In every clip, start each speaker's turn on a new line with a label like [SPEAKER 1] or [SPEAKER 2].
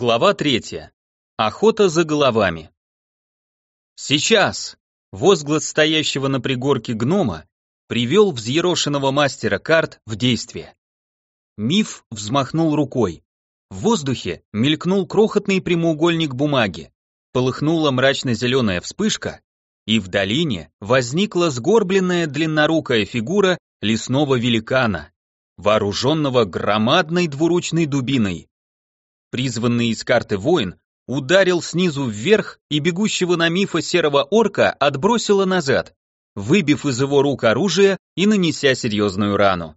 [SPEAKER 1] Глава третья. Охота за головами. Сейчас! Возглас стоящего на пригорке гнома привел взъерошенного мастера карт в действие. Миф взмахнул рукой. В воздухе мелькнул крохотный прямоугольник бумаги, полыхнула мрачно-зеленая вспышка, и в долине возникла сгорбленная длиннорукая фигура лесного великана, вооруженного громадной двуручной дубиной. Призванный из карты воин ударил снизу вверх и бегущего на мифа серого орка отбросило назад, выбив из его рук оружие и нанеся серьезную рану.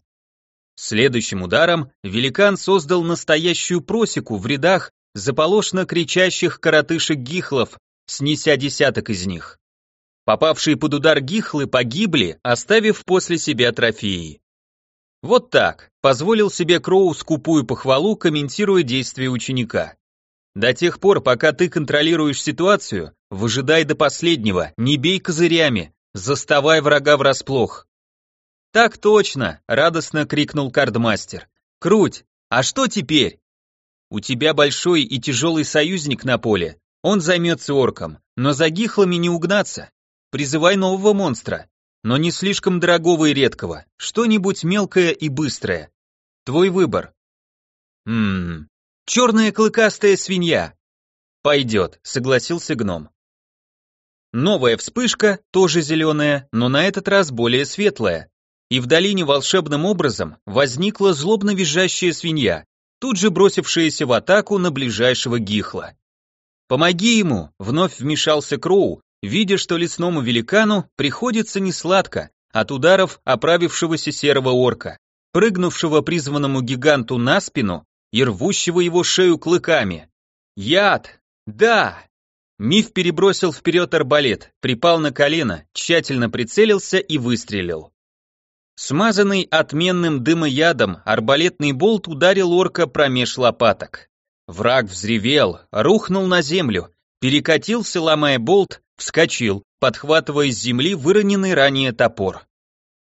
[SPEAKER 1] Следующим ударом великан создал настоящую просеку в рядах заполошно кричащих коротышек-гихлов, снеся десяток из них. Попавшие под удар гихлы погибли, оставив после себя трофеи. Вот так, позволил себе Кроу скупую похвалу, комментируя действия ученика. До тех пор, пока ты контролируешь ситуацию, выжидай до последнего, не бей козырями, заставай врага врасплох. Так точно, радостно крикнул кардмастер. Круть, а что теперь? У тебя большой и тяжелый союзник на поле, он займется орком, но за гихлами не угнаться. Призывай нового монстра, но не слишком дорогого и редкого, что-нибудь мелкое и быстрое. Твой выбор. Ммм, черная клыкастая свинья. Пойдет, согласился гном. Новая вспышка, тоже зеленая, но на этот раз более светлая. И в долине волшебным образом возникла злобно визжащая свинья, тут же бросившаяся в атаку на ближайшего гихла. «Помоги ему!» — вновь вмешался Кроу, видя, что лесному великану приходится несладко от ударов оправившегося серого орка, прыгнувшего призванному гиганту на спину и рвущего его шею клыками. Яд! Да! Миф перебросил вперед арбалет, припал на колено, тщательно прицелился и выстрелил. Смазанный отменным дымоядом, арбалетный болт ударил орка промеж лопаток. Враг взревел, рухнул на землю, перекатился, ломая болт, вскочил, подхватывая с земли выроненный ранее топор.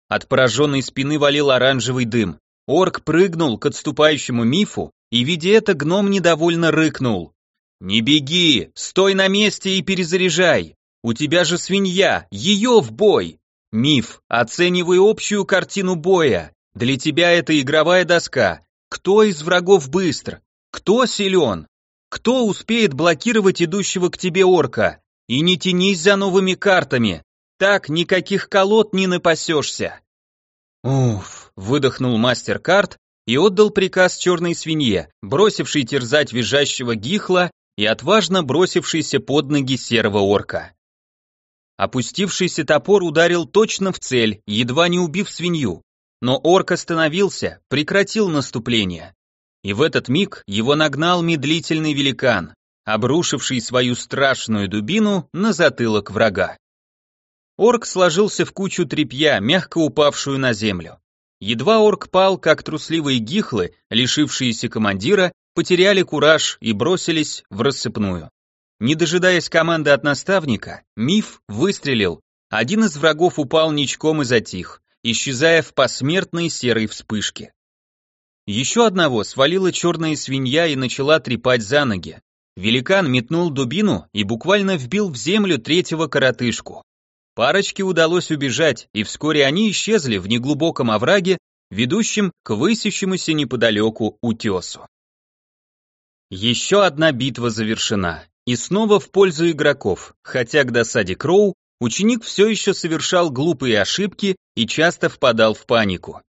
[SPEAKER 1] От пораженной спины валил оранжевый дым. Орк прыгнул к отступающему мифу, и, видя это, гном недовольно рыкнул. «Не беги, стой на месте и перезаряжай! У тебя же свинья, ее в бой!» «Миф, оценивай общую картину боя. Для тебя это игровая доска. Кто из врагов быстр? Кто силен? Кто успеет блокировать идущего к тебе орка? И не тянись за новыми картами. Так никаких колод не напасешься. Уф, выдохнул мастер карт и отдал приказ черной свинье, бросившей терзать визжащего гихла и отважно бросившийся под ноги серого орка. Опустившийся топор ударил точно в цель, едва не убив свинью, но орк остановился, прекратил наступление. И в этот миг его нагнал медлительный великан, обрушивший свою страшную дубину на затылок врага. Орк сложился в кучу тряпья, мягко упавшую на землю. Едва орк пал, как трусливые гихлы, лишившиеся командира, потеряли кураж и бросились в рассыпную. Не дожидаясь команды от наставника, Миф выстрелил. Один из врагов упал ничком и затих, исчезая в посмертной серой вспышке. Еще одного свалила черная свинья и начала трепать за ноги. Великан метнул дубину и буквально вбил в землю третьего коротышку. Парочке удалось убежать, и вскоре они исчезли в неглубоком овраге, ведущем к высящемуся неподалеку утесу. Еще одна битва завершена, и снова в пользу игроков, хотя к досаде Кроу ученик все еще совершал глупые ошибки и часто впадал в панику.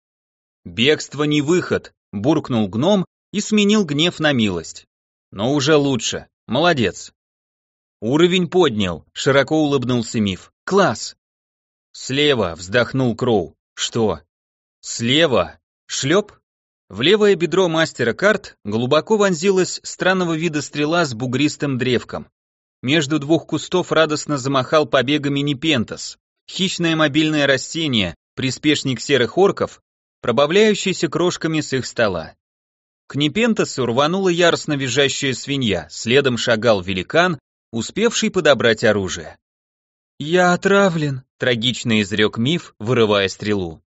[SPEAKER 1] «Бегство не выход», — буркнул гном и сменил гнев на милость. Но уже лучше. Молодец. Уровень поднял, широко улыбнулся Миф. Класс. Слева, вздохнул Кроу. Что? Слева. Шлеп? В левое бедро мастера карт глубоко вонзилась странного вида стрела с бугристым древком. Между двух кустов радостно замахал побегами Непентас, хищное мобильное растение, приспешник серых орков, пробавляющийся крошками с их стола. К Непентасу рванула яростно визжащая свинья, следом шагал великан, успевший подобрать оружие. «Я отравлен», — трагично изрек миф, вырывая стрелу.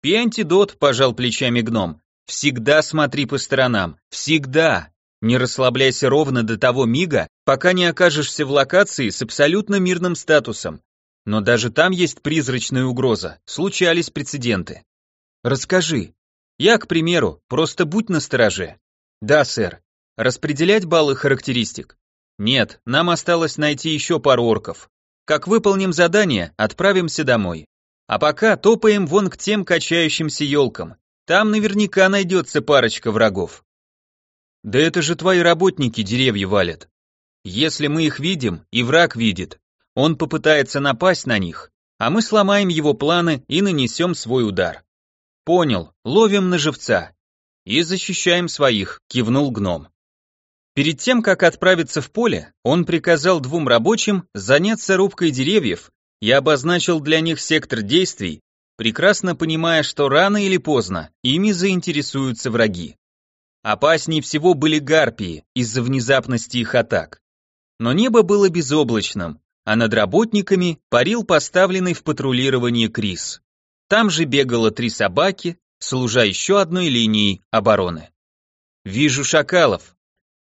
[SPEAKER 1] «Пи антидот», — пожал плечами гном. «Всегда смотри по сторонам, всегда!» Не расслабляйся ровно до того мига, пока не окажешься в локации с абсолютно мирным статусом. Но даже там есть призрачная угроза, случались прецеденты. Расскажи. Я, к примеру, просто будь настороже. Да, сэр. Распределять баллы характеристик? Нет, нам осталось найти еще пару орков. Как выполним задание, отправимся домой. А пока топаем вон к тем качающимся елкам. Там наверняка найдется парочка врагов. Да это же твои работники деревья валят. Если мы их видим, и враг видит, он попытается напасть на них, а мы сломаем его планы и нанесем свой удар. Понял, ловим на живца. И защищаем своих, кивнул гном. Перед тем, как отправиться в поле, он приказал двум рабочим заняться рубкой деревьев и обозначил для них сектор действий, прекрасно понимая, что рано или поздно ими заинтересуются враги. Опаснее всего были гарпии из-за внезапности их атак. Но небо было безоблачным, а над работниками парил поставленный в патрулирование Крис. Там же бегало три собаки, служа еще одной линией обороны. «Вижу шакалов.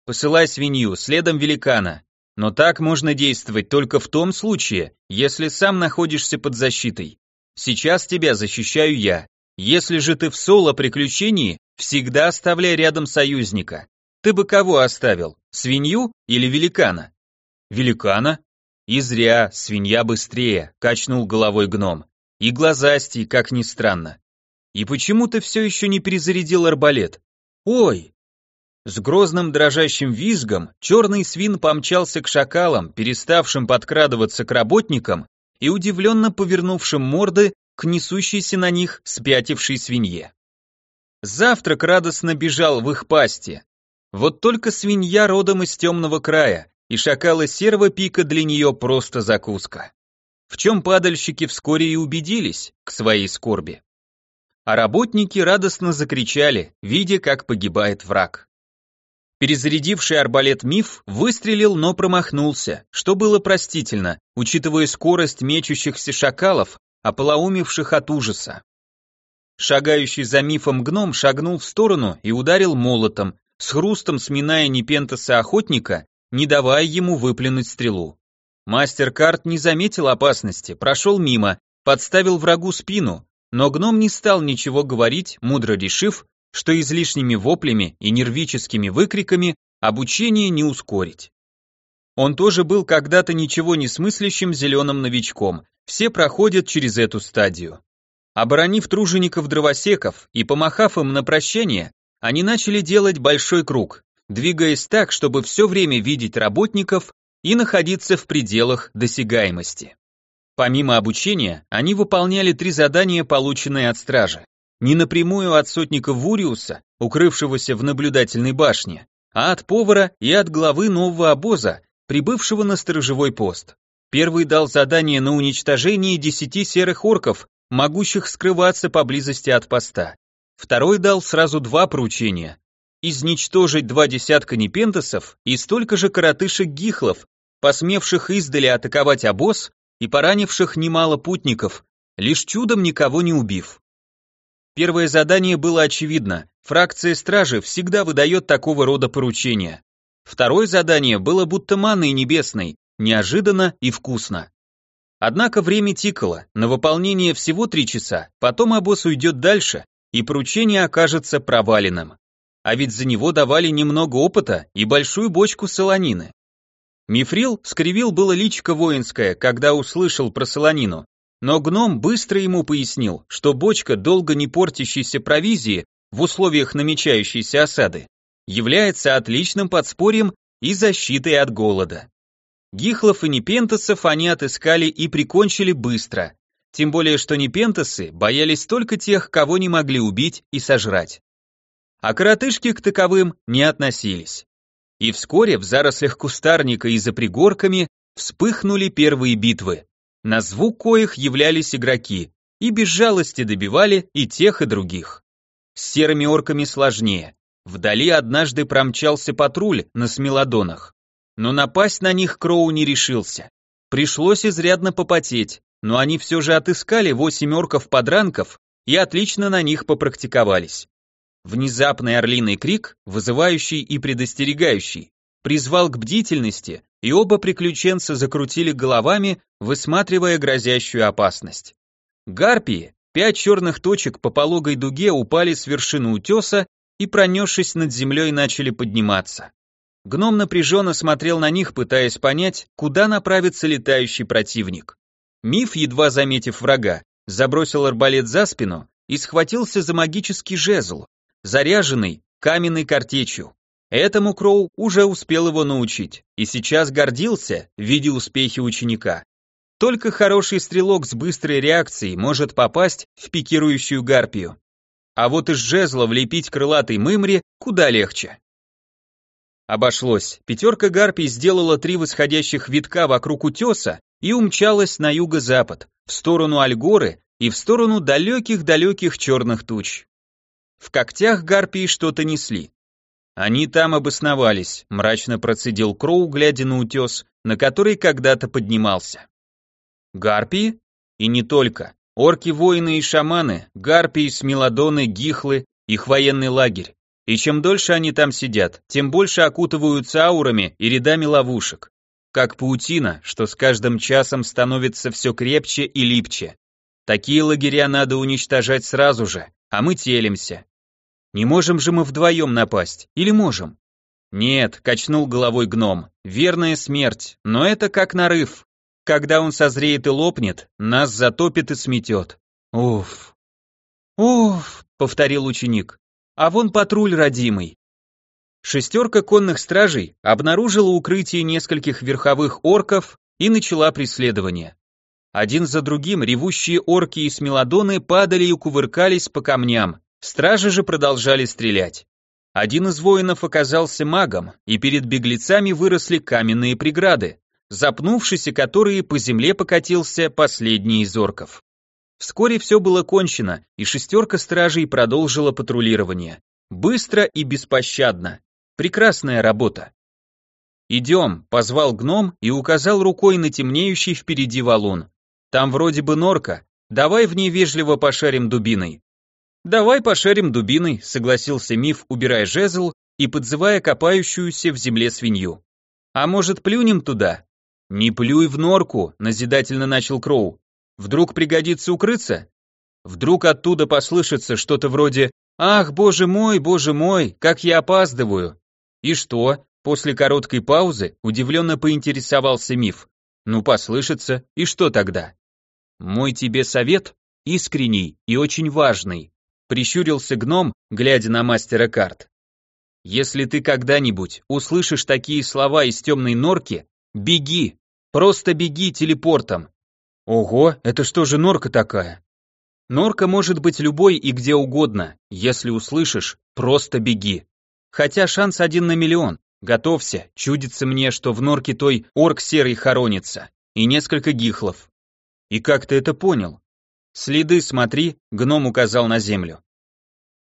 [SPEAKER 1] Посылай свинью, следом великана. Но так можно действовать только в том случае, если сам находишься под защитой. Сейчас тебя защищаю я. Если же ты в соло-приключении, всегда оставляй рядом союзника. Ты бы кого оставил, свинью или великана? Великана? И зря, свинья быстрее, качнул головой гном. И глазастей, как ни странно. И почему ты все еще не перезарядил арбалет? Ой! С грозным дрожащим визгом черный свин помчался к шакалам, переставшим подкрадываться к работникам и удивленно повернувшим морды к несущейся на них спятившей свинье. Завтрак радостно бежал в их пасти. Вот только свинья родом из темного края, и шакалы серого пика для нее просто закуска. В чем падальщики вскоре и убедились, к своей скорби. А работники радостно закричали, видя, как погибает враг. Перезарядивший арбалет миф выстрелил, но промахнулся, что было простительно, учитывая скорость мечущихся шакалов, ополоумевших от ужаса. Шагающий за мифом гном шагнул в сторону и ударил молотом, с хрустом сминая непентаса охотника, не давая ему выплюнуть стрелу. Мастер карт не заметил опасности, прошел мимо, подставил врагу спину, но гном не стал ничего говорить, мудро решив, что излишними воплями и нервическими выкриками обучение не ускорить. Он тоже был когда-то ничего не смыслящим зеленым новичком, все проходят через эту стадию. Оборонив тружеников-дровосеков и помахав им на прощание, они начали делать большой круг, двигаясь так, чтобы все время видеть работников и находиться в пределах досягаемости. Помимо обучения, они выполняли три задания, полученные от стражи. Не напрямую от сотника Вуриуса, укрывшегося в наблюдательной башне, а от повара и от главы нового обоза, прибывшего на сторожевой пост. Первый дал задание на уничтожение десяти серых орков, могущих скрываться поблизости от поста. Второй дал сразу два поручения. Изничтожить два десятка непентасов и столько же коротышек-гихлов, посмевших издали атаковать обоз и поранивших немало путников, лишь чудом никого не убив. Первое задание было очевидно, фракция стражи всегда выдает такого рода поручения. Второе задание было будто манной небесной, неожиданно и вкусно. Однако время тикало, на выполнение всего три часа, потом обоз уйдет дальше, и поручение окажется проваленным. А ведь за него давали немного опыта и большую бочку солонины. Мифрил скривил было личико воинское, когда услышал про солонину, но гном быстро ему пояснил, что бочка долго не портящейся провизии в условиях намечающейся осады является отличным подспорьем и защитой от голода. Гихлов и непентасов они отыскали и прикончили быстро, тем более что непентасы боялись только тех, кого не могли убить и сожрать. А коротышки к таковым не относились. И вскоре в зарослях кустарника и за пригорками вспыхнули первые битвы, на звук коих являлись игроки, и без жалости добивали и тех, и других. С серыми орками сложнее. Вдали однажды промчался патруль на смелодонах. Но напасть на них Кроу не решился. Пришлось изрядно попотеть, но они все же отыскали восемь орков-подранков и отлично на них попрактиковались. Внезапный орлиный крик, вызывающий и предостерегающий, призвал к бдительности, и оба приключенца закрутили головами, высматривая грозящую опасность. Гарпии, пять черных точек по пологой дуге упали с вершины утеса и, пронесшись над землей, начали подниматься. Гном напряженно смотрел на них, пытаясь понять, куда направится летающий противник. Миф, едва заметив врага, забросил арбалет за спину и схватился за магический жезл, заряженный каменной картечью. Этому Кроу уже успел его научить, и сейчас гордился, видя успехи ученика. Только хороший стрелок с быстрой реакцией может попасть в пикирующую гарпию. А вот из жезла влепить крылатый мымре куда легче. Обошлось. Пятерка гарпий сделала три восходящих витка вокруг утеса и умчалась на юго-запад, в сторону Альгоры и в сторону далеких-далеких черных туч. В когтях гарпии что-то несли. Они там обосновались, мрачно процедил Кроу, глядя на утес, на который когда-то поднимался. Гарпии? И не только. Орки-воины и шаманы, гарпии, смелодоны, гихлы, их военный лагерь. И чем дольше они там сидят, тем больше окутываются аурами и рядами ловушек. Как паутина, что с каждым часом становится все крепче и липче. Такие лагеря надо уничтожать сразу же, а мы телимся. Не можем же мы вдвоем напасть, или можем? Нет, качнул головой гном, верная смерть, но это как нарыв. Когда он созреет и лопнет, нас затопит и сметет. Уф. Уф, повторил ученик. А вон патруль родимый. Шестерка конных стражей обнаружила укрытие нескольких верховых орков и начала преследование. Один за другим ревущие орки и смелодоны падали и кувыркались по камням, Стражи же продолжали стрелять. Один из воинов оказался магом, и перед беглецами выросли каменные преграды, запнувшись и которые по земле покатился последний из орков. Вскоре все было кончено, и шестерка стражей продолжила патрулирование. Быстро и беспощадно. Прекрасная работа. «Идем», — позвал гном и указал рукой на темнеющий впереди валун. «Там вроде бы норка, давай в ней вежливо пошарим дубиной». «Давай пошарим дубиной», — согласился Миф, убирая жезл и подзывая копающуюся в земле свинью. «А может, плюнем туда?» «Не плюй в норку», — назидательно начал Кроу. «Вдруг пригодится укрыться?» Вдруг оттуда послышится что-то вроде «Ах, боже мой, боже мой, как я опаздываю!» «И что?» После короткой паузы удивленно поинтересовался Миф. «Ну, послышится, и что тогда?» «Мой тебе совет искренний и очень важный прищурился гном, глядя на мастера карт. Если ты когда-нибудь услышишь такие слова из темной норки, беги, просто беги телепортом. Ого, это что же норка такая? Норка может быть любой и где угодно, если услышишь, просто беги. Хотя шанс один на миллион, готовься, чудится мне, что в норке той орк серый хоронится, и несколько гихлов. И как ты это понял? Следы смотри, гном указал на землю.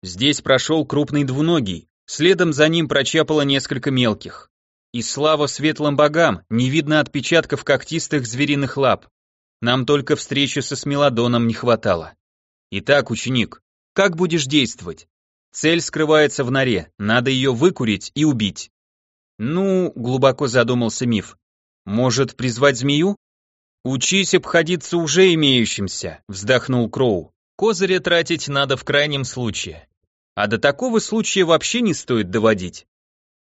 [SPEAKER 1] Здесь прошел крупный двуногий, следом за ним прочапало несколько мелких. И слава светлым богам, не видно отпечатков когтистых звериных лап. Нам только встречи со Смелодоном не хватало. Итак, ученик, как будешь действовать? Цель скрывается в норе, надо ее выкурить и убить. Ну, глубоко задумался миф. Может, призвать змею? «Учись обходиться уже имеющимся», — вздохнул Кроу. «Козыря тратить надо в крайнем случае. А до такого случая вообще не стоит доводить.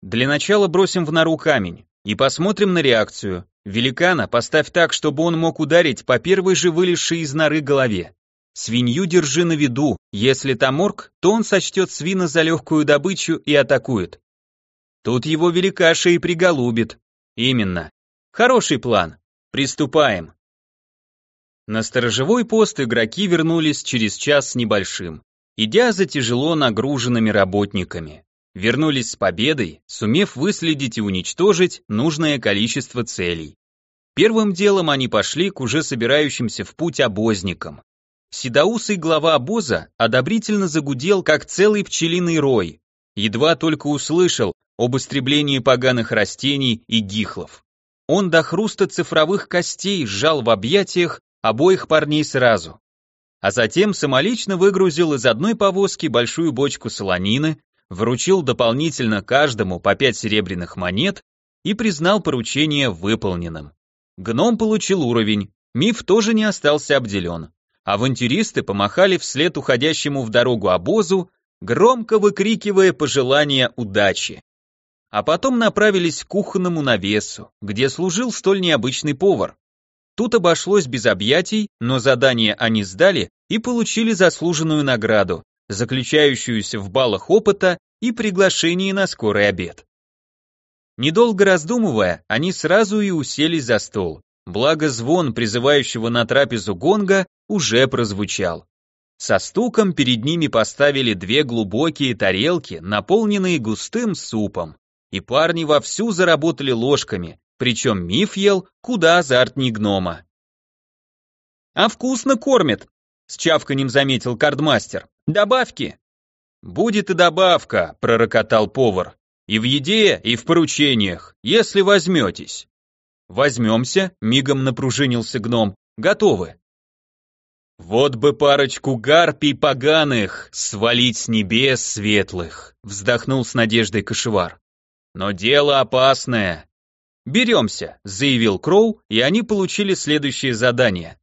[SPEAKER 1] Для начала бросим в нору камень и посмотрим на реакцию. Великана поставь так, чтобы он мог ударить по первой же вылезшей из норы голове. Свинью держи на виду, если там орк, то он сочтет свина за легкую добычу и атакует. Тут его великаша и приголубит. Именно. Хороший план. Приступаем. На сторожевой пост игроки вернулись через час с небольшим, идя за тяжело нагруженными работниками. Вернулись с победой, сумев выследить и уничтожить нужное количество целей. Первым делом они пошли к уже собирающимся в путь обозникам. Седоусый глава обоза одобрительно загудел, как целый пчелиный рой, едва только услышал об истреблении поганых растений и гихлов. Он до хруста цифровых костей сжал в объятиях обоих парней сразу. а затем самолично выгрузил из одной повозки большую бочку солонины, вручил дополнительно каждому по пять серебряных монет и признал поручение выполненным. Гном получил уровень, миф тоже не остался обделен. Авантюристы помахали вслед уходящему в дорогу обозу, громко выкрикивая пожелания удачи. А потом направились к кухонному навесу, где служил столь необычный повар. Тут обошлось без объятий, но задание они сдали и получили заслуженную награду, заключающуюся в баллах опыта и приглашении на скорый обед. Недолго раздумывая, они сразу и уселись за стол, благо звон призывающего на трапезу гонга уже прозвучал. Со стуком перед ними поставили две глубокие тарелки, наполненные густым супом, и парни вовсю заработали ложками, причем Миф ел куда азартней гнома. «А вкусно кормят», — с чавканем заметил кардмастер. «Добавки». «Будет и добавка», — пророкотал повар. «И в еде, и в поручениях, если возьметесь». «Возьмемся», — мигом напружинился гном. «Готовы». «Вот бы парочку гарпий поганых свалить с небес светлых», — вздохнул с надеждой кошевар. «Но дело опасное». «Беремся», — заявил Кроу, и они получили следующее задание.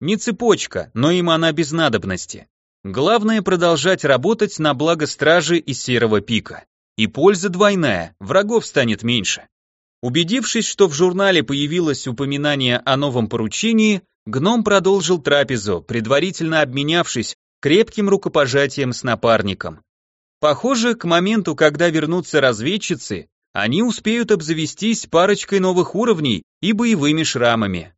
[SPEAKER 1] Не цепочка, но им она без надобности. Главное продолжать работать на благо стражи и серого пика. И польза двойная, врагов станет меньше. Убедившись, что в журнале появилось упоминание о новом поручении, гном продолжил трапезу, предварительно обменявшись крепким рукопожатием с напарником. Похоже, к моменту, когда вернутся разведчицы, они успеют обзавестись парочкой новых уровней и боевыми шрамами.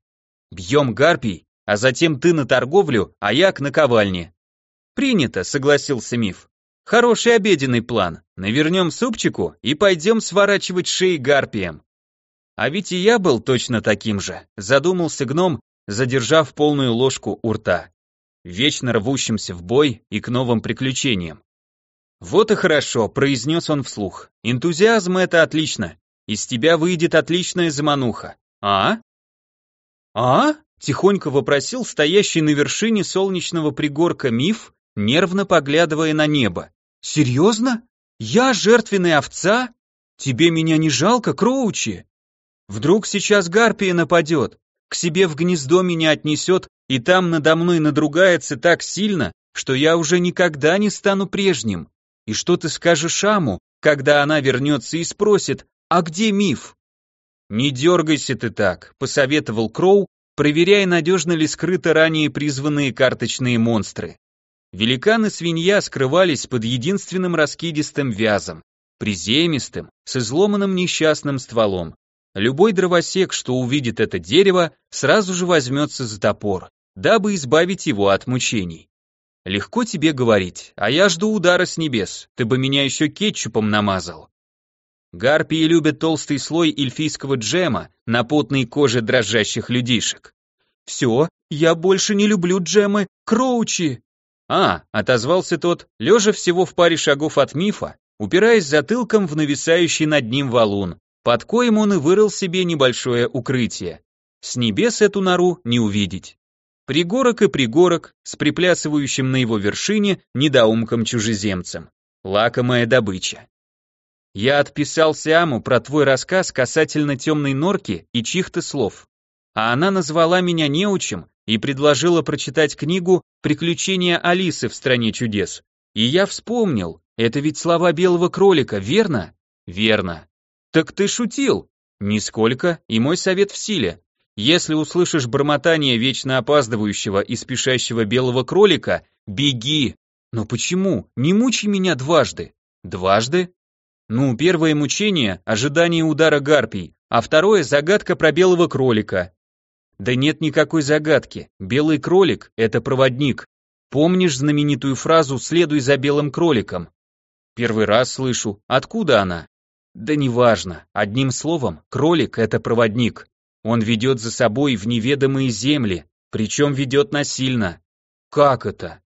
[SPEAKER 1] Бьем гарпий, а затем ты на торговлю, а я к наковальне. Принято, согласился Миф. Хороший обеденный план. Навернем супчику и пойдем сворачивать шеи гарпиям. А ведь и я был точно таким же, задумался гном, задержав полную ложку у рта. Вечно рвущимся в бой и к новым приключениям. Вот и хорошо, произнес он вслух. Энтузиазм это отлично. Из тебя выйдет отличная замануха. А? А? Тихонько вопросил стоящий на вершине солнечного пригорка миф, нервно поглядывая на небо. «Серьезно? Я жертвенная овца? Тебе меня не жалко, Кроучи? Вдруг сейчас гарпия нападет, к себе в гнездо меня отнесет и там надо мной надругается так сильно, что я уже никогда не стану прежним. И что ты скажешь Аму, когда она вернется и спросит, а где миф? «Не дергайся ты так», — посоветовал Кроу, проверяя, надежно ли скрыты ранее призванные карточные монстры. Великан и свинья скрывались под единственным раскидистым вязом, приземистым, с изломанным несчастным стволом. Любой дровосек, что увидит это дерево, сразу же возьмется за топор, дабы избавить его от мучений. Легко тебе говорить, а я жду удара с небес, ты бы меня еще кетчупом намазал. Гарпии любят толстый слой эльфийского джема на потной коже дрожащих людишек. «Все, я больше не люблю джемы, Кроучи!» «А», — отозвался тот, лежа всего в паре шагов от мифа, упираясь затылком в нависающий над ним валун, под коем он и вырыл себе небольшое укрытие. С небес эту нору не увидеть. Пригорок и пригорок с приплясывающим на его вершине недоумком-чужеземцем. Лакомая добыча. Я отписал Сиаму про твой рассказ касательно темной норки и чьих-то слов. А она назвала меня неучем и предложила прочитать книгу «Приключения Алисы в стране чудес». И я вспомнил, это ведь слова белого кролика, верно? Верно. Так ты шутил? Нисколько, и мой совет в силе. Если услышишь бормотание вечно опаздывающего и спешащего белого кролика, беги. Но почему? Не мучай меня дважды. Дважды? Ну, первое мучение – ожидание удара гарпий, а второе – загадка про белого кролика. Да нет никакой загадки. Белый кролик – это проводник. Помнишь знаменитую фразу «следуй за белым кроликом»? Первый раз слышу. Откуда она? Да неважно. Одним словом, кролик – это проводник. Он ведет за собой в неведомые земли, причем ведет насильно. Как это?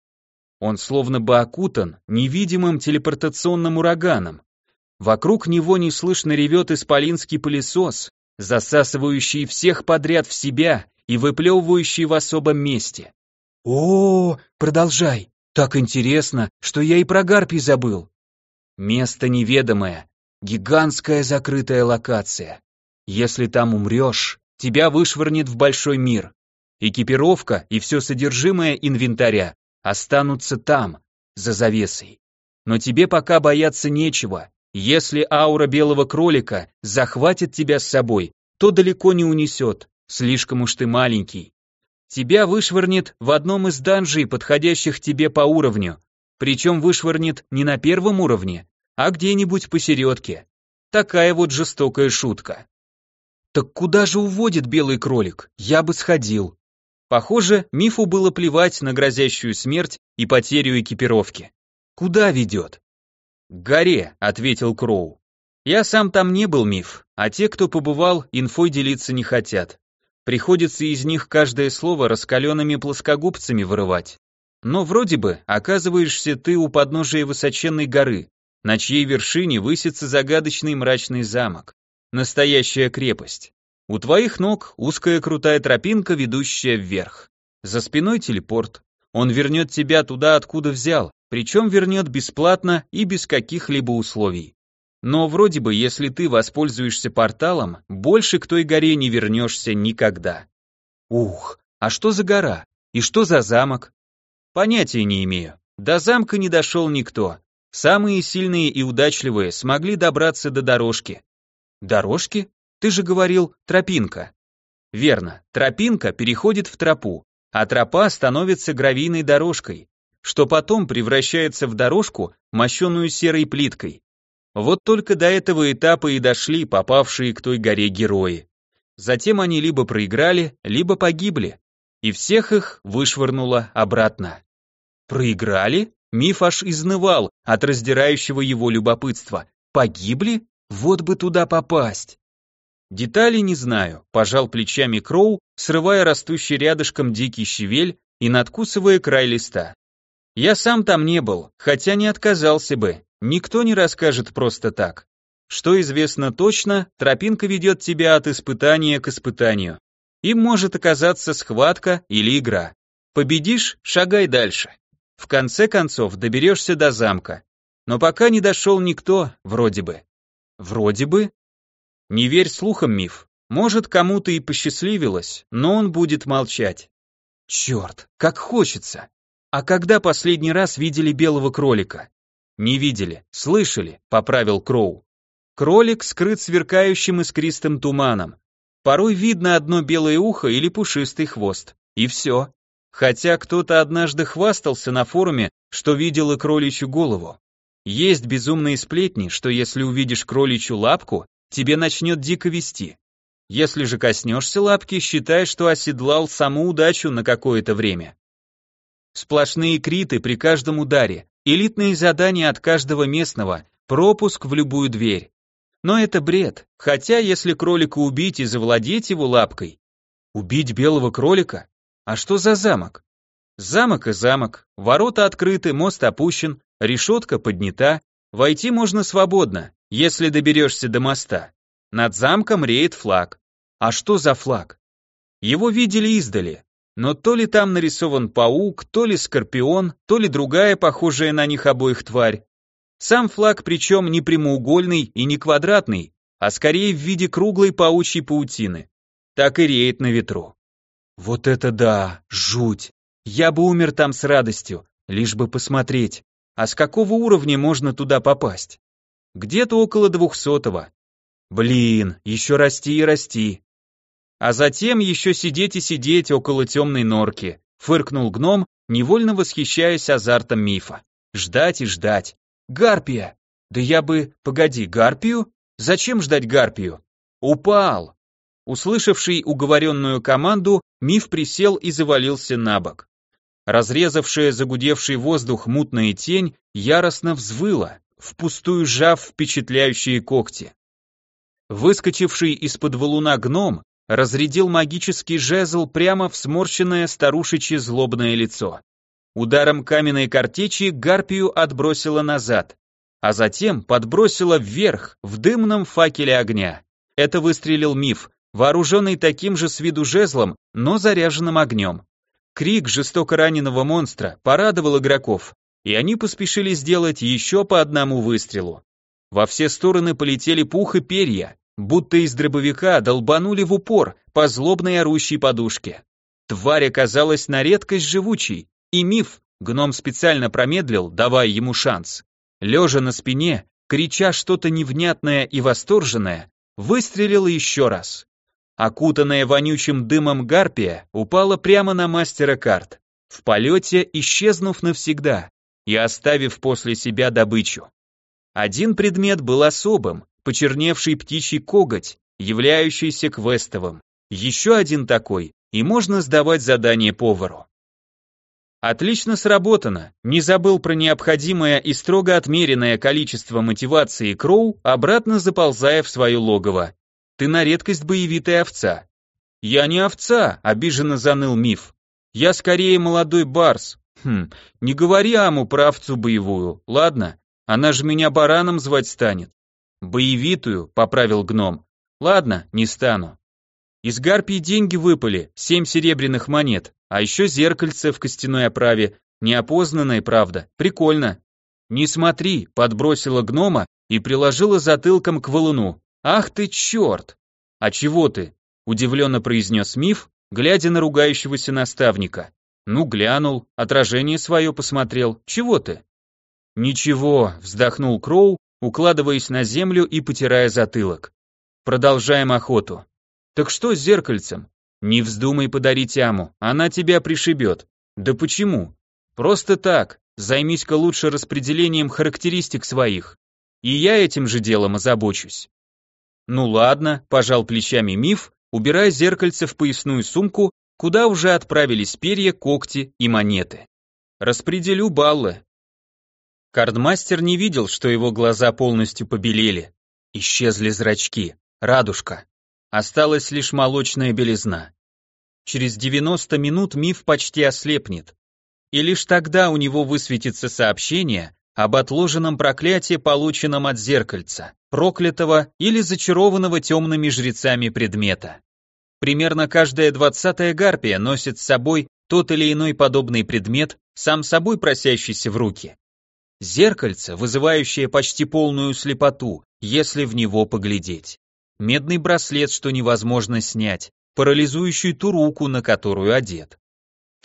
[SPEAKER 1] Он словно бы окутан невидимым телепортационным ураганом. Вокруг него неслышно ревет исполинский пылесос, засасывающий всех подряд в себя и выплевывающий в особом месте. О, продолжай. Так интересно, что я и про гарпий забыл. Место неведомое, гигантская закрытая локация. Если там умрешь, тебя вышвырнет в большой мир. Экипировка и все содержимое инвентаря останутся там, за завесой. Но тебе пока бояться нечего. Если аура белого кролика захватит тебя с собой, то далеко не унесет, слишком уж ты маленький. Тебя вышвырнет в одном из данжей, подходящих тебе по уровню, причем вышвырнет не на первом уровне, а где-нибудь посередке. Такая вот жестокая шутка. Так куда же уводит белый кролик? Я бы сходил. Похоже, мифу было плевать на грозящую смерть и потерю экипировки. Куда ведет? К горе, ответил Кроу. Я сам там не был, миф, а те, кто побывал, инфой делиться не хотят. Приходится из них каждое слово раскаленными плоскогубцами вырывать. Но вроде бы оказываешься ты у подножия высоченной горы, на чьей вершине высится загадочный мрачный замок. Настоящая крепость. У твоих ног узкая крутая тропинка, ведущая вверх. За спиной телепорт. Он вернет тебя туда, откуда взял, причем вернет бесплатно и без каких-либо условий. Но вроде бы, если ты воспользуешься порталом, больше к той горе не вернешься никогда. Ух, а что за гора? И что за замок? Понятия не имею. До замка не дошел никто. Самые сильные и удачливые смогли добраться до дорожки. Дорожки? Ты же говорил, тропинка. Верно, тропинка переходит в тропу, а тропа становится гравийной дорожкой, что потом превращается в дорожку, мощенную серой плиткой. Вот только до этого этапа и дошли попавшие к той горе герои. Затем они либо проиграли, либо погибли, и всех их вышвырнуло обратно. Проиграли? Миф аж изнывал от раздирающего его любопытства. Погибли? Вот бы туда попасть. Детали не знаю, пожал плечами Кроу, срывая растущий рядышком дикий щавель и надкусывая край листа. Я сам там не был, хотя не отказался бы, никто не расскажет просто так. Что известно точно, тропинка ведет тебя от испытания к испытанию. Им может оказаться схватка или игра. Победишь, шагай дальше. В конце концов доберешься до замка. Но пока не дошел никто, вроде бы. Вроде бы, не верь слухам, миф. Может, кому-то и посчастливилось, но он будет молчать. Черт, как хочется. А когда последний раз видели белого кролика? Не видели, слышали, поправил Кроу. Кролик скрыт сверкающим искристым туманом. Порой видно одно белое ухо или пушистый хвост. И все. Хотя кто-то однажды хвастался на форуме, что видел и кроличью голову. Есть безумные сплетни, что если увидишь кроличью лапку, тебе начнет дико вести. Если же коснешься лапки, считай, что оседлал саму удачу на какое-то время. Сплошные криты при каждом ударе, элитные задания от каждого местного, пропуск в любую дверь. Но это бред, хотя если кролика убить и завладеть его лапкой... Убить белого кролика? А что за замок? Замок и замок, ворота открыты, мост опущен, решетка поднята, войти можно свободно, если доберешься до моста. Над замком реет флаг. А что за флаг? Его видели издали, но то ли там нарисован паук, то ли скорпион, то ли другая похожая на них обоих тварь. Сам флаг причем не прямоугольный и не квадратный, а скорее в виде круглой паучьей паутины. Так и реет на ветру. Вот это да, жуть. Я бы умер там с радостью, лишь бы посмотреть. А с какого уровня можно туда попасть? Где-то около двухсотого. Блин, еще расти и расти. А затем еще сидеть и сидеть около темной норки, фыркнул гном, невольно восхищаясь азартом мифа. Ждать и ждать. Гарпия! Да я бы... Погоди, гарпию? Зачем ждать гарпию? Упал! Услышавший уговоренную команду, миф присел и завалился на бок. Разрезавшая загудевший воздух мутная тень яростно взвыла впустую сжав впечатляющие когти. Выскочивший из-под валуна гном разрядил магический жезл прямо в сморщенное старушечье злобное лицо. Ударом каменной картечи гарпию отбросило назад, а затем подбросило вверх в дымном факеле огня. Это выстрелил миф, вооруженный таким же с виду жезлом, но заряженным огнем. Крик жестоко раненого монстра порадовал игроков, и они поспешили сделать еще по одному выстрелу. Во все стороны полетели пух и перья, будто из дробовика долбанули в упор по злобной орущей подушке. Тварь оказалась на редкость живучей, и миф, гном специально промедлил, давая ему шанс. Лежа на спине, крича что-то невнятное и восторженное, выстрелил еще раз. Окутанная вонючим дымом гарпия упала прямо на мастера карт, в полете исчезнув навсегда и оставив после себя добычу. Один предмет был особым, почерневший птичий коготь, являющийся квестовым. Еще один такой, и можно сдавать задание повару. Отлично сработано. Не забыл про необходимое и строго отмеренное количество мотивации Кроу, обратно заползая в свое логово. Ты на редкость боевитая овца. Я не овца, обиженно заныл миф. Я скорее молодой барс. Хм, не говори Аму про овцу боевую, ладно? Она же меня бараном звать станет. Боевитую, поправил гном. Ладно, не стану. Из гарпии деньги выпали, семь серебряных монет, а еще зеркальце в костяной оправе, неопознанное, правда, прикольно. Не смотри, подбросила гнома и приложила затылком к валуну. «Ах ты черт!» «А чего ты?» – удивленно произнес Миф, глядя на ругающегося наставника. «Ну, глянул, отражение свое посмотрел. Чего ты?» «Ничего», – вздохнул Кроу, укладываясь на землю и потирая затылок. «Продолжаем охоту». «Так что с зеркальцем?» «Не вздумай подарить Аму, она тебя пришибет». «Да почему?» «Просто так, займись-ка лучше распределением характеристик своих. И я этим же делом озабочусь». Ну ладно, пожал плечами миф, убирая зеркальце в поясную сумку, куда уже отправились перья, когти и монеты. Распределю баллы. Кардмастер не видел, что его глаза полностью побелели. Исчезли зрачки, радужка. Осталась лишь молочная белизна. Через 90 минут миф почти ослепнет. И лишь тогда у него высветится сообщение, об отложенном проклятии, полученном от зеркальца, проклятого или зачарованного темными жрецами предмета. Примерно каждая двадцатая гарпия носит с собой тот или иной подобный предмет, сам собой просящийся в руки. Зеркальце, вызывающее почти полную слепоту, если в него поглядеть. Медный браслет, что невозможно снять, парализующий ту руку, на которую одет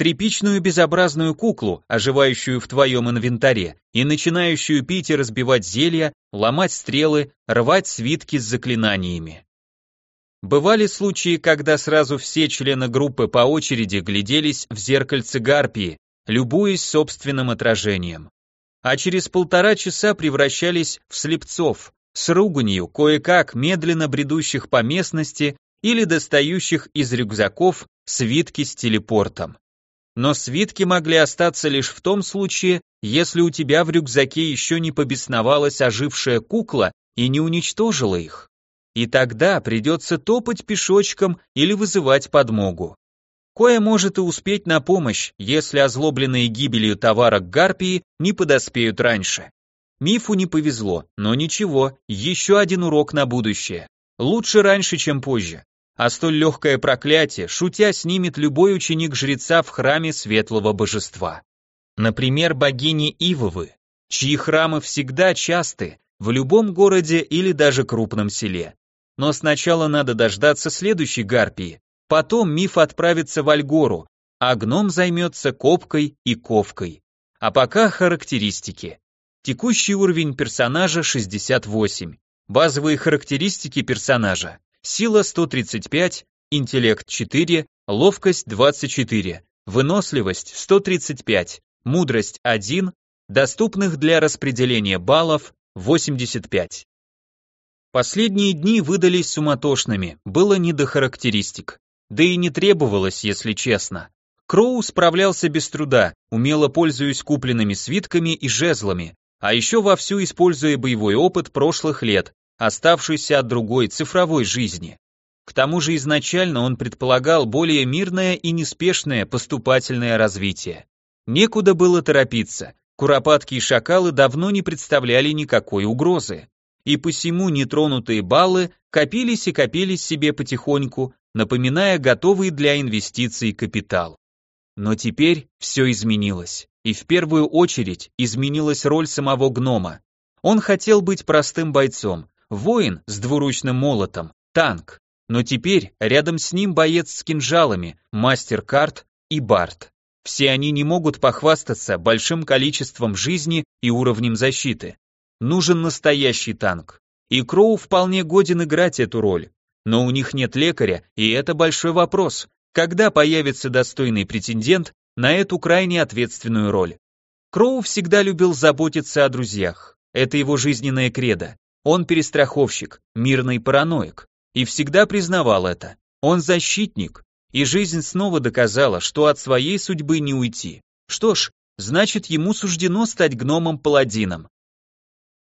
[SPEAKER 1] тряпичную безобразную куклу, оживающую в твоем инвентаре, и начинающую пить и разбивать зелья, ломать стрелы, рвать свитки с заклинаниями. Бывали случаи, когда сразу все члены группы по очереди гляделись в зеркальце гарпии, любуясь собственным отражением. А через полтора часа превращались в слепцов, с руганью, кое-как медленно бредущих по местности или достающих из рюкзаков свитки с телепортом. Но свитки могли остаться лишь в том случае, если у тебя в рюкзаке еще не побесновалась ожившая кукла и не уничтожила их. И тогда придется топать пешочком или вызывать подмогу. Кое может и успеть на помощь, если озлобленные гибелью товара гарпии не подоспеют раньше. Мифу не повезло, но ничего, еще один урок на будущее. Лучше раньше, чем позже а столь легкое проклятие, шутя, снимет любой ученик жреца в храме светлого божества. Например, богини Ивовы, чьи храмы всегда часты в любом городе или даже крупном селе. Но сначала надо дождаться следующей гарпии, потом миф отправится в Альгору, а гном займется копкой и ковкой. А пока характеристики. Текущий уровень персонажа 68. Базовые характеристики персонажа сила 135, интеллект 4, ловкость 24, выносливость 135, мудрость 1, доступных для распределения баллов 85. Последние дни выдались суматошными, было не до характеристик. Да и не требовалось, если честно. Кроу справлялся без труда, умело пользуясь купленными свитками и жезлами, а еще вовсю используя боевой опыт прошлых лет, оставшийся от другой цифровой жизни. К тому же изначально он предполагал более мирное и неспешное поступательное развитие. Некуда было торопиться, куропатки и шакалы давно не представляли никакой угрозы. И посему нетронутые баллы копились и копились себе потихоньку, напоминая готовый для инвестиций капитал. Но теперь все изменилось, и в первую очередь изменилась роль самого гнома. Он хотел быть простым бойцом, воин с двуручным молотом, танк, но теперь рядом с ним боец с кинжалами, мастер карт и бард. Все они не могут похвастаться большим количеством жизни и уровнем защиты. Нужен настоящий танк. И Кроу вполне годен играть эту роль. Но у них нет лекаря, и это большой вопрос. Когда появится достойный претендент на эту крайне ответственную роль? Кроу всегда любил заботиться о друзьях. Это его жизненное кредо. Он перестраховщик, мирный параноик. И всегда признавал это. Он защитник. И жизнь снова доказала, что от своей судьбы не уйти. Что ж, значит ему суждено стать гномом-паладином.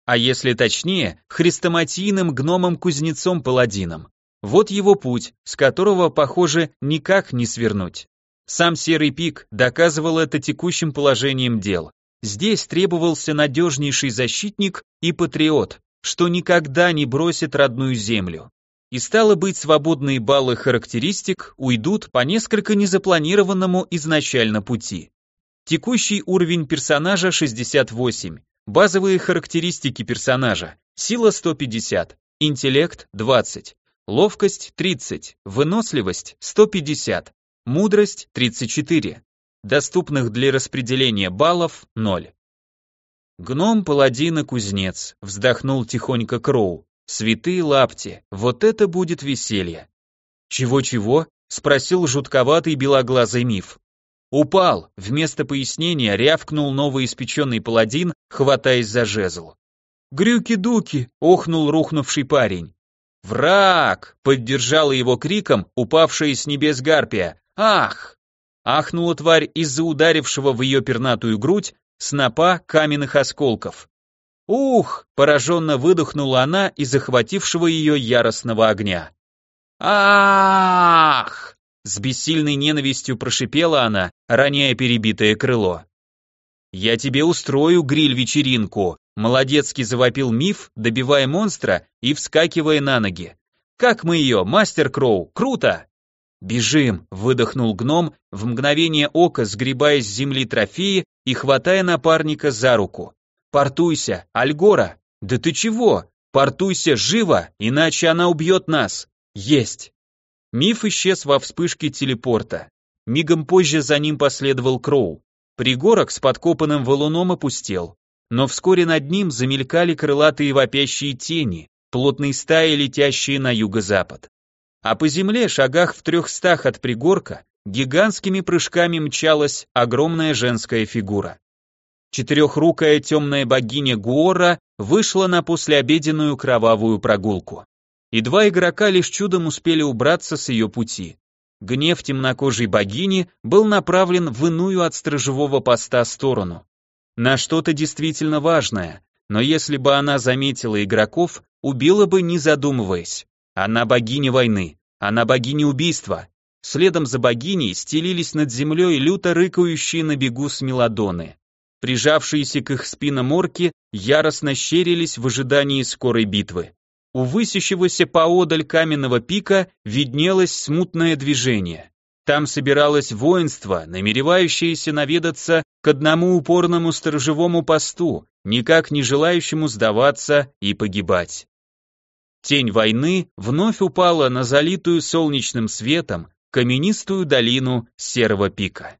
[SPEAKER 1] А если точнее, хрестоматийным гномом-кузнецом-паладином. Вот его путь, с которого, похоже, никак не свернуть. Сам Серый Пик доказывал это текущим положением дел. Здесь требовался надежнейший защитник и патриот, что никогда не бросит родную землю. И стало быть, свободные баллы характеристик уйдут по несколько незапланированному изначально пути. Текущий уровень персонажа 68, базовые характеристики персонажа, сила 150, интеллект 20, ловкость 30, выносливость 150, мудрость 34. Доступных для распределения баллов 0. Гном, паладин и кузнец, вздохнул тихонько Кроу. Святые лапти, вот это будет веселье. Чего-чего? спросил жутковатый белоглазый миф. Упал, вместо пояснения рявкнул новоиспеченный паладин, хватаясь за жезл. «Грюки-дуки!» — охнул рухнувший парень. «Враг!» — поддержала его криком упавшая с небес гарпия. «Ах!» Ахнула тварь из-за ударившего в ее пернатую грудь снопа каменных осколков. «Ух!» — пораженно выдохнула она из захватившего ее яростного огня. «Ах!» — с бессильной ненавистью прошипела она, роняя перебитое крыло. «Я тебе устрою гриль-вечеринку», — молодецкий завопил миф, добивая монстра и вскакивая на ноги. «Как мы ее, мастер Кроу, круто!» «Бежим!» — выдохнул гном, в мгновение ока сгребая с земли трофеи и хватая напарника за руку. «Портуйся, Альгора! Да ты чего? Портуйся живо, иначе она убьет нас! Есть!» Миф исчез во вспышке телепорта. Мигом позже за ним последовал Кроу. Пригорок с подкопанным валуном опустел, но вскоре над ним замелькали крылатые вопящие тени, плотной стаи, летящие на юго-запад. А по земле, шагах в трехстах от пригорка, гигантскими прыжками мчалась огромная женская фигура. Четырехрукая темная богиня Гуора вышла на послеобеденную кровавую прогулку. И два игрока лишь чудом успели убраться с ее пути. Гнев темнокожей богини был направлен в иную от сторожевого поста сторону. На что-то действительно важное, но если бы она заметила игроков, убила бы не задумываясь. Она богиня войны, она богиня убийства. Следом за богиней стелились над землей люто рыкающие на бегу смелодоны. Прижавшиеся к их спинам орки яростно щерились в ожидании скорой битвы. У высящегося поодаль каменного пика виднелось смутное движение. Там собиралось воинство, намеревающееся наведаться к одному упорному сторожевому посту, никак не желающему сдаваться и погибать. Тень войны вновь упала на залитую солнечным светом каменистую долину Серого пика.